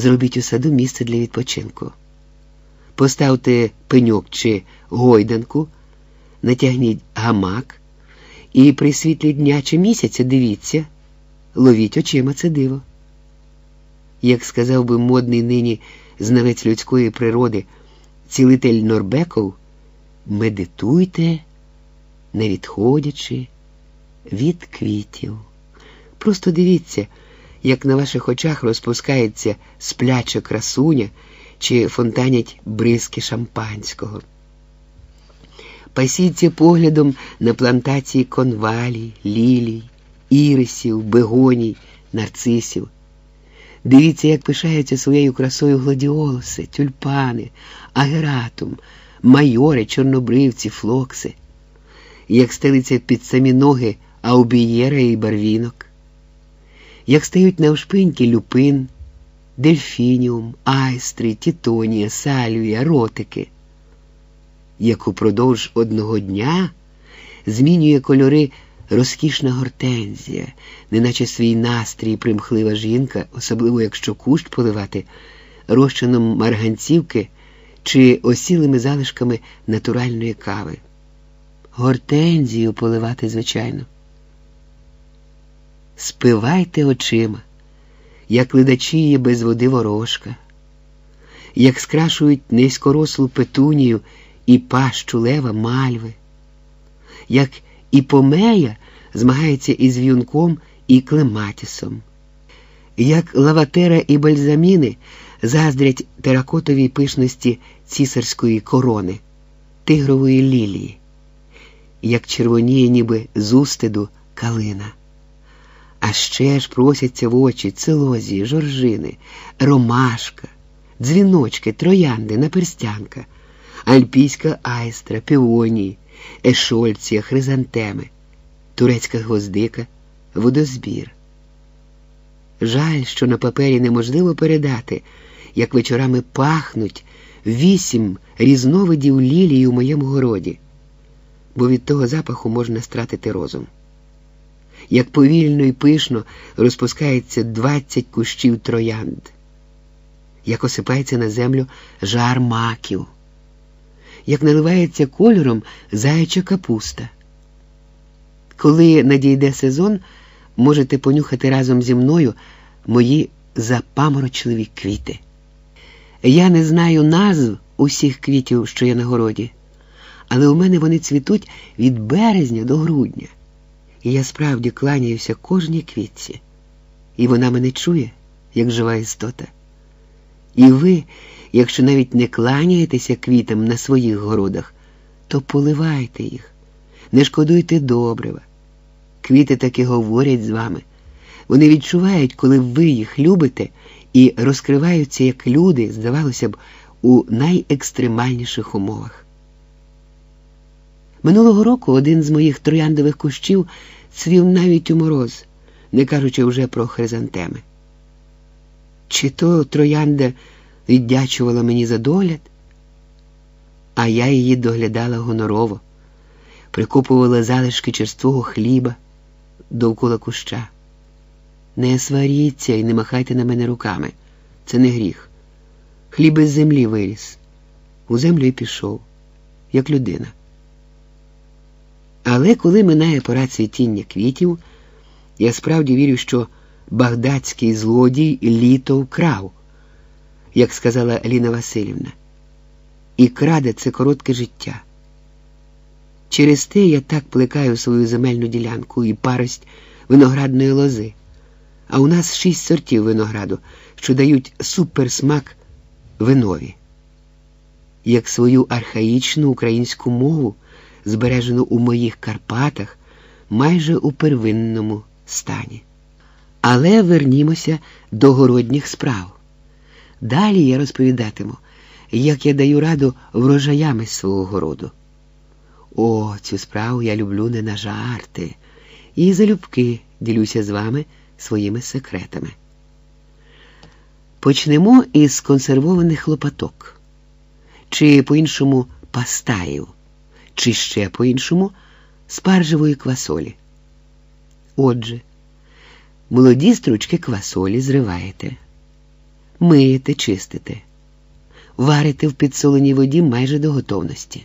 зробіть у саду місце для відпочинку. Поставте пеньок чи гойданку, натягніть гамак і при світлі дня чи місяця дивіться, ловіть очима це диво. Як сказав би модний нині знавець людської природи, цілитель Норбеков, медитуйте, не відходячи від квітів. Просто дивіться, як на ваших очах розпускається спляча красуня чи фонтанять бризки шампанського. Пасіться поглядом на плантації конвалій, лілій, ірисів, бегоній, нарцисів. Дивіться, як пишаються своєю красою гладіолуси, тюльпани, агератум, майори, чорнобривці, флокси, як стелиться під самі ноги аубієра і барвінок, як стають навшпиньки люпин, дельфініум, айстри, тітонія, сальвія, ротики, як упродовж одного дня змінює кольори розкішна гортензія, неначе свій настрій примхлива жінка, особливо якщо кущ поливати розчином марганцівки чи осілими залишками натуральної кави. Гортензію поливати, звичайно. Спивайте очима, як ледачіє без води ворожка, як скрашують низькорослу петунію і пащу лева мальви, як і помея змагається із в'юнком і клематісом, як лаватера і бальзаміни заздрять теракотовій пишності цісарської корони, тигрової лілії, як червоніє, ніби з устиду калина. А ще ж просяться в очі целозії, жоржини, ромашка, дзвіночки, троянди, наперстянка, альпійська айстра, півонії, ешольція, хризантеми, турецька гвоздика, водозбір. Жаль, що на папері неможливо передати, як вечорами пахнуть вісім різновидів лілії у моєму городі, бо від того запаху можна стратити розум. Як повільно і пишно розпускається двадцять кущів троянд, як осипається на землю жар маків як наливається кольором заяча капуста. Коли надійде сезон, можете понюхати разом зі мною мої запаморочливі квіти. Я не знаю назв усіх квітів, що є на городі, але у мене вони цвітуть від березня до грудня. І я справді кланяюся кожній квітці, і вона мене чує, як жива істота. І ви, якщо навіть не кланяєтеся квітам на своїх городах, то поливайте їх, не шкодуйте добрива. Квіти таки говорять з вами. Вони відчувають, коли ви їх любите, і розкриваються як люди, здавалося б, у найекстремальніших умовах. Минулого року один з моїх трояндових кущів цвів навіть у мороз, не кажучи вже про хризантеми. Чи то троянда віддячувала мені за догляд, а я її доглядала гонорово, прикупувала залишки черствого хліба довкола куща. Не сваріться і не махайте на мене руками. Це не гріх. Хліб із землі виріс, у землю й пішов, як людина. Але коли минає пора цвітіння квітів, я справді вірю, що багдадський злодій літо вкрав як сказала Ліна Васильівна, і краде це коротке життя. Через те я так плекаю свою земельну ділянку і парость виноградної лози, а у нас шість сортів винограду, що дають суперсмак винові, як свою архаїчну українську мову, збережену у моїх Карпатах майже у первинному стані. Але вернімося до городніх справ. Далі я розповідатиму, як я даю раду врожаями свого городу. О, цю справу я люблю не на жарти, і залюбки ділюся з вами своїми секретами. Почнемо із консервованих лопаток, чи по-іншому пастаїв, чи ще по-іншому спаржевої квасолі. Отже, молоді стручки квасолі зриваєте миєте, чистите, варите в підсоленій воді майже до готовності.